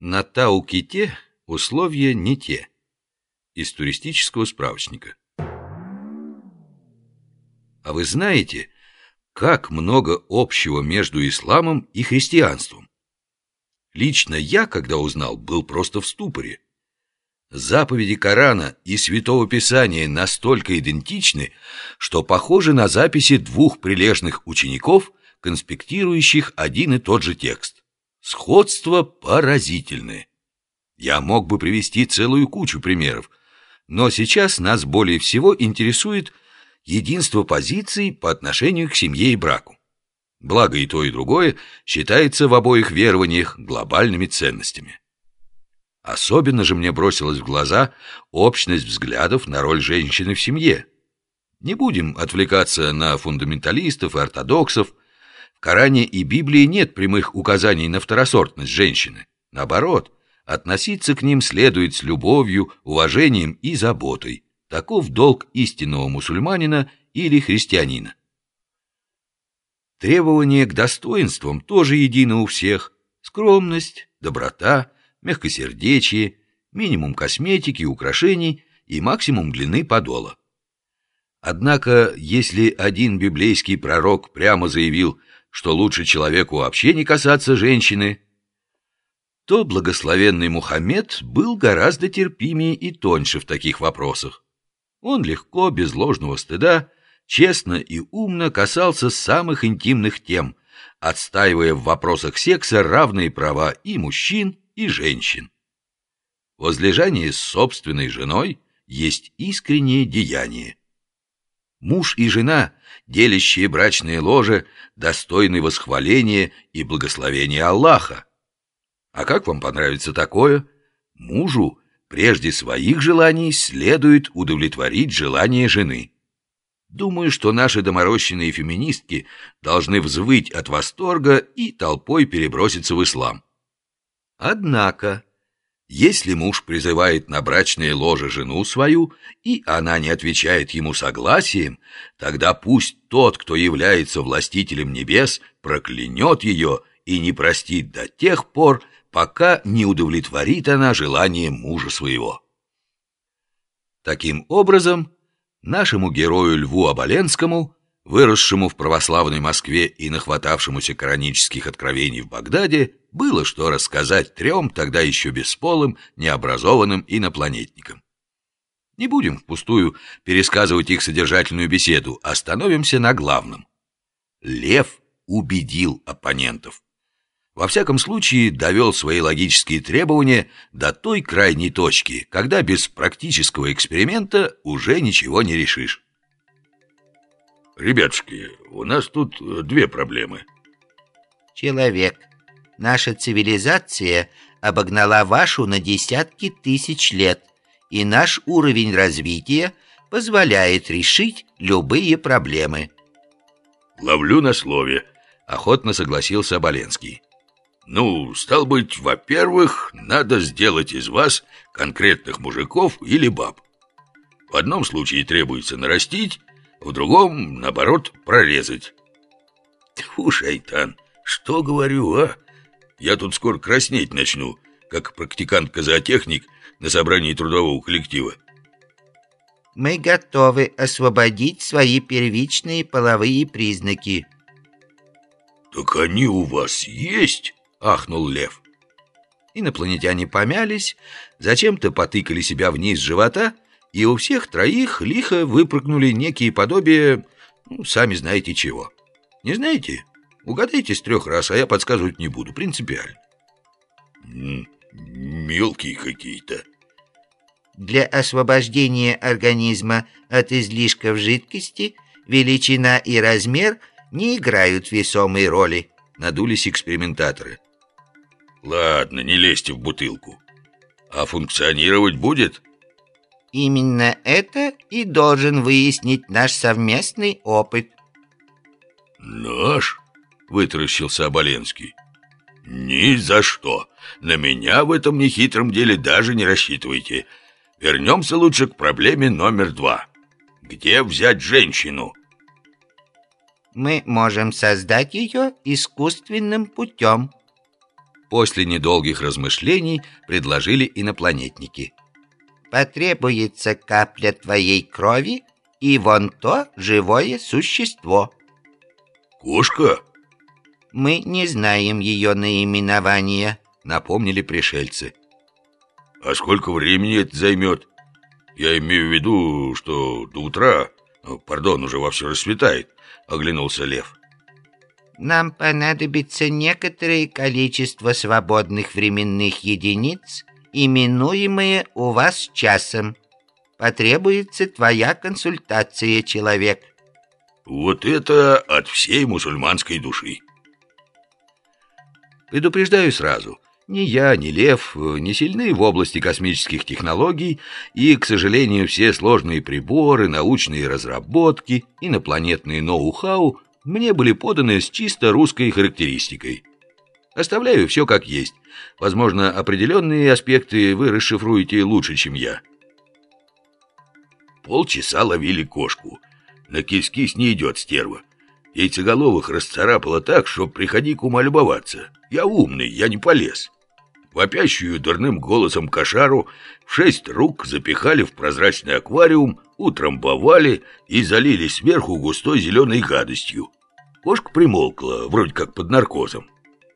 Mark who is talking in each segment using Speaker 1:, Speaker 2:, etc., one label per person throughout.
Speaker 1: На Тау-Ките условия не те. Из туристического справочника. А вы знаете, как много общего между исламом и христианством? Лично я, когда узнал, был просто в ступоре. Заповеди Корана и Святого Писания настолько идентичны, что похожи на записи двух прилежных учеников, конспектирующих один и тот же текст. Сходство поразительное. Я мог бы привести целую кучу примеров, но сейчас нас более всего интересует единство позиций по отношению к семье и браку. Благо и то, и другое считается в обоих верованиях глобальными ценностями. Особенно же мне бросилась в глаза общность взглядов на роль женщины в семье. Не будем отвлекаться на фундаменталистов и ортодоксов, в Коране и Библии нет прямых указаний на второсортность женщины. Наоборот, относиться к ним следует с любовью, уважением и заботой. Таков долг истинного мусульманина или христианина. Требования к достоинствам тоже едины у всех. Скромность, доброта, мягкосердечие, минимум косметики, украшений и максимум длины подола. Однако, если один библейский пророк прямо заявил – что лучше человеку вообще не касаться женщины, то благословенный Мухаммед был гораздо терпимее и тоньше в таких вопросах. Он легко, без ложного стыда, честно и умно касался самых интимных тем, отстаивая в вопросах секса равные права и мужчин, и женщин. Возлежание с собственной женой есть искреннее деяние. Муж и жена, делящие брачное ложе, достойны восхваления и благословения Аллаха. А как вам понравится такое? Мужу прежде своих желаний следует удовлетворить желание жены. Думаю, что наши доморощенные феминистки должны взвыть от восторга и толпой переброситься в ислам. Однако если муж призывает на брачное ложе жену свою, и она не отвечает ему согласием, тогда пусть тот, кто является властителем небес, проклянет ее и не простит до тех пор, пока не удовлетворит она желание мужа своего. Таким образом, нашему герою Льву Оболенскому, выросшему в православной Москве и нахватавшемуся коранических откровений в Багдаде, было что рассказать трем тогда еще бесполым, необразованным инопланетникам. Не будем впустую пересказывать их содержательную беседу, остановимся на главном. Лев убедил оппонентов. Во всяком случае, довел свои логические требования до той крайней точки, когда без практического эксперимента уже ничего не решишь.
Speaker 2: Ребятушки, у нас тут две проблемы.
Speaker 3: Человек Наша цивилизация обогнала вашу на десятки тысяч лет, и наш уровень развития позволяет решить любые проблемы.
Speaker 2: Ловлю на слове,
Speaker 1: охотно согласился Оболенский.
Speaker 2: Ну, стал быть, во-первых, надо сделать из вас конкретных мужиков или баб. В одном случае требуется нарастить, в другом, наоборот, прорезать. Тьфу, шайтан, что говорю, а? Я тут скоро краснеть начну, как практикант-казотехник на собрании трудового коллектива.
Speaker 3: Мы готовы освободить свои первичные половые признаки.
Speaker 2: Так они у вас есть? Ахнул Лев.
Speaker 1: Инопланетяне помялись, зачем-то потыкали себя вниз живота, и у всех троих лихо выпрыгнули некие подобия, ну, сами знаете чего. Не знаете? Угадайте с трех раз, а я подсказывать не буду, принципиально.
Speaker 2: Мелкие какие-то.
Speaker 3: Для освобождения организма от излишков жидкости величина и размер не играют весомой роли.
Speaker 1: Надулись экспериментаторы.
Speaker 2: Ладно, не лезьте в бутылку. А функционировать будет?
Speaker 3: Именно это и должен выяснить наш совместный опыт.
Speaker 2: Наш? — вытаращился Оболенский. «Ни за что! На меня в этом нехитром деле даже не рассчитывайте. Вернемся лучше к проблеме номер два. Где взять женщину?»
Speaker 3: «Мы можем создать ее искусственным путем».
Speaker 4: После недолгих размышлений предложили инопланетники.
Speaker 3: Потребуется капля твоей крови и вон то живое существо.
Speaker 1: Кошка?
Speaker 3: Мы не знаем ее наименования,
Speaker 4: напомнили пришельцы.
Speaker 1: А сколько времени это займет? Я имею в виду, что до утра, пардон, уже вовсю расцветает, оглянулся Лев.
Speaker 3: Нам понадобится некоторое количество свободных временных единиц, именуемые у вас часом. Потребуется твоя консультация, человек.
Speaker 1: Вот это от всей мусульманской души.
Speaker 4: Предупреждаю сразу, ни я, ни Лев не сильны в области космических технологий, и, к сожалению, все сложные приборы, научные разработки, инопланетные ноу-хау мне были поданы с чисто русской характеристикой. Оставляю все как есть. Возможно, определенные аспекты вы расшифруете лучше, чем я.
Speaker 1: Полчаса ловили кошку. На кис-кис не идет стерва. Яйцеголовых расцарапало так, что приходи к ума любоваться. Я умный, я не полез. Вопящую дурным голосом кошару шесть рук запихали в прозрачный аквариум, утрамбовали и залили сверху густой зеленой гадостью. Кошка примолкла, вроде как под наркозом.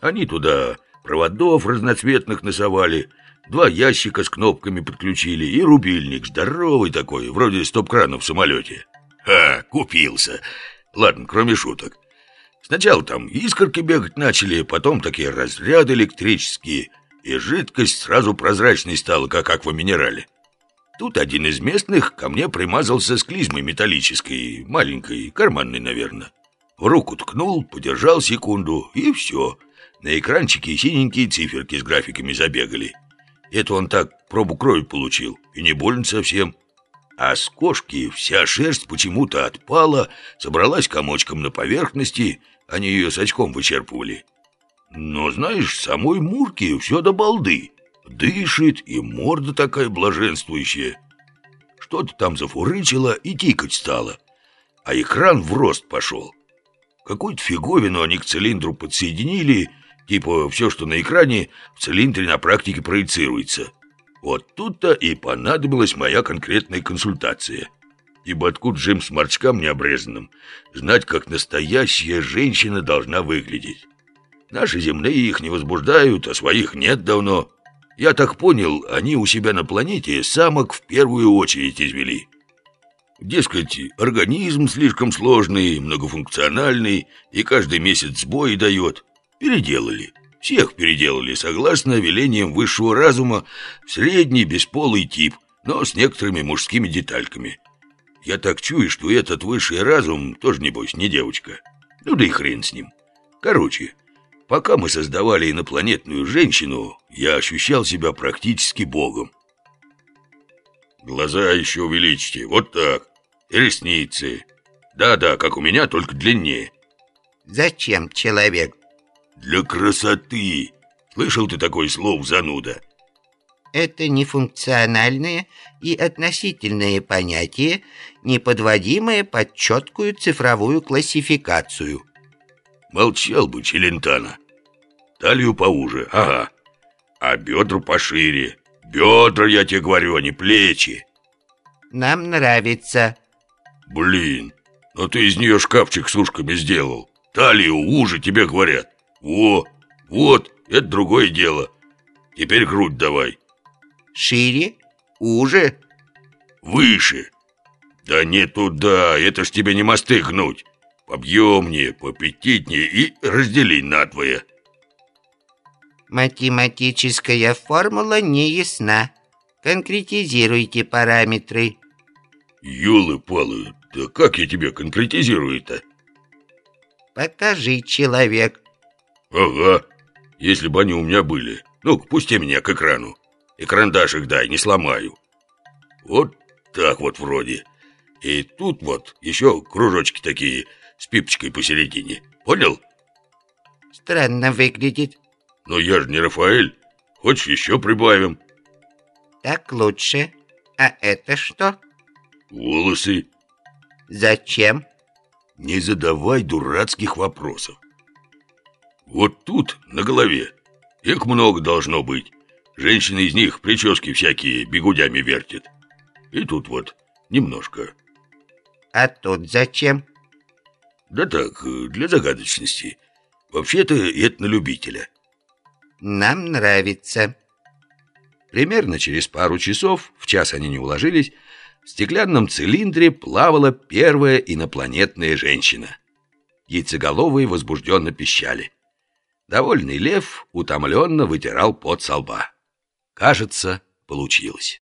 Speaker 1: Они туда проводов разноцветных носовали, два ящика с кнопками подключили и рубильник здоровый такой, вроде стоп-крана в самолете. Ха, купился. Ладно, кроме шуток. Сначала там искорки бегать начали, потом такие разряды электрические, и жидкость сразу прозрачной стала, как акваминерале. Тут один из местных ко мне примазался с клизмой металлической, маленькой, карманной, наверное. В руку ткнул, подержал секунду, и все. На экранчике синенькие циферки с графиками забегали. Это он так пробу крови получил, и не больно совсем. А с кошки вся шерсть почему-то отпала, собралась комочком на поверхности, они ее с очком вычерпывали. Но, знаешь, самой Мурке все до балды. Дышит, и морда такая блаженствующая. Что-то там зафурычило и тикать стало. А экран в рост пошел. Какую-то фиговину они к цилиндру подсоединили, типа все, что на экране, в цилиндре на практике проецируется. Вот тут-то и понадобилась моя конкретная консультация. Ибо откуда Джим с морчкам необрезанным знать, как настоящая женщина должна выглядеть? Наши земные их не возбуждают, а своих нет давно. Я так понял, они у себя на планете самок в первую очередь извели. Дескать, организм слишком сложный, многофункциональный и каждый месяц сбои дает. Переделали. Всех переделали, согласно велениям высшего разума, в средний бесполый тип, но с некоторыми мужскими детальками. Я так чую, что этот высший разум тоже, небось, не девочка. Ну да и хрен с ним. Короче, пока мы создавали инопланетную женщину, я ощущал себя практически богом. Глаза еще увеличьте, вот так. И ресницы. Да-да, как у меня, только длиннее.
Speaker 3: Зачем человек
Speaker 1: для красоты. Слышал ты такое слово, зануда?
Speaker 3: Это нефункциональное и относительное понятие, не подводимое под четкую цифровую классификацию.
Speaker 1: Молчал бы, Челентана. Талию поуже, ага. А бедра пошире. Бедра, я тебе говорю, а не плечи.
Speaker 3: Нам нравится.
Speaker 1: Блин, ну ты из нее шкафчик с ушками сделал. Талию уже тебе говорят. О, вот, это другое дело. Теперь грудь давай.
Speaker 3: Шире? Уже?
Speaker 1: Выше. Да не туда, это ж тебе не мосты гнуть. Побьемнее, поаппетитнее и раздели надвое.
Speaker 3: Математическая формула не ясна. Конкретизируйте параметры.
Speaker 1: Ёлы-палы, да как я тебе конкретизирую-то?
Speaker 3: Покажи, человек.
Speaker 1: Ага, если бы они у меня были. Ну-ка, пусти меня к экрану. И карандашик дай, не сломаю. Вот так вот вроде. И тут вот еще кружочки такие с пипочкой посередине. Понял?
Speaker 3: Странно выглядит.
Speaker 1: Но я же не Рафаэль. Хочешь, еще прибавим?
Speaker 3: Так лучше. А это что?
Speaker 1: Волосы.
Speaker 3: Зачем?
Speaker 1: Не задавай дурацких вопросов. Вот тут, на голове.
Speaker 5: Их много должно быть. Женщины из них прически всякие бегудями вертят. И тут вот немножко.
Speaker 3: А тут зачем?
Speaker 5: Да так, для загадочности. Вообще-то это на любителя.
Speaker 3: Нам нравится.
Speaker 1: Примерно через пару часов, в час они не уложились, в стеклянном цилиндре плавала первая инопланетная женщина. Яйцеголовые возбужденно пищали. Довольный лев утомленно вытирал пот со лба. Кажется, получилось.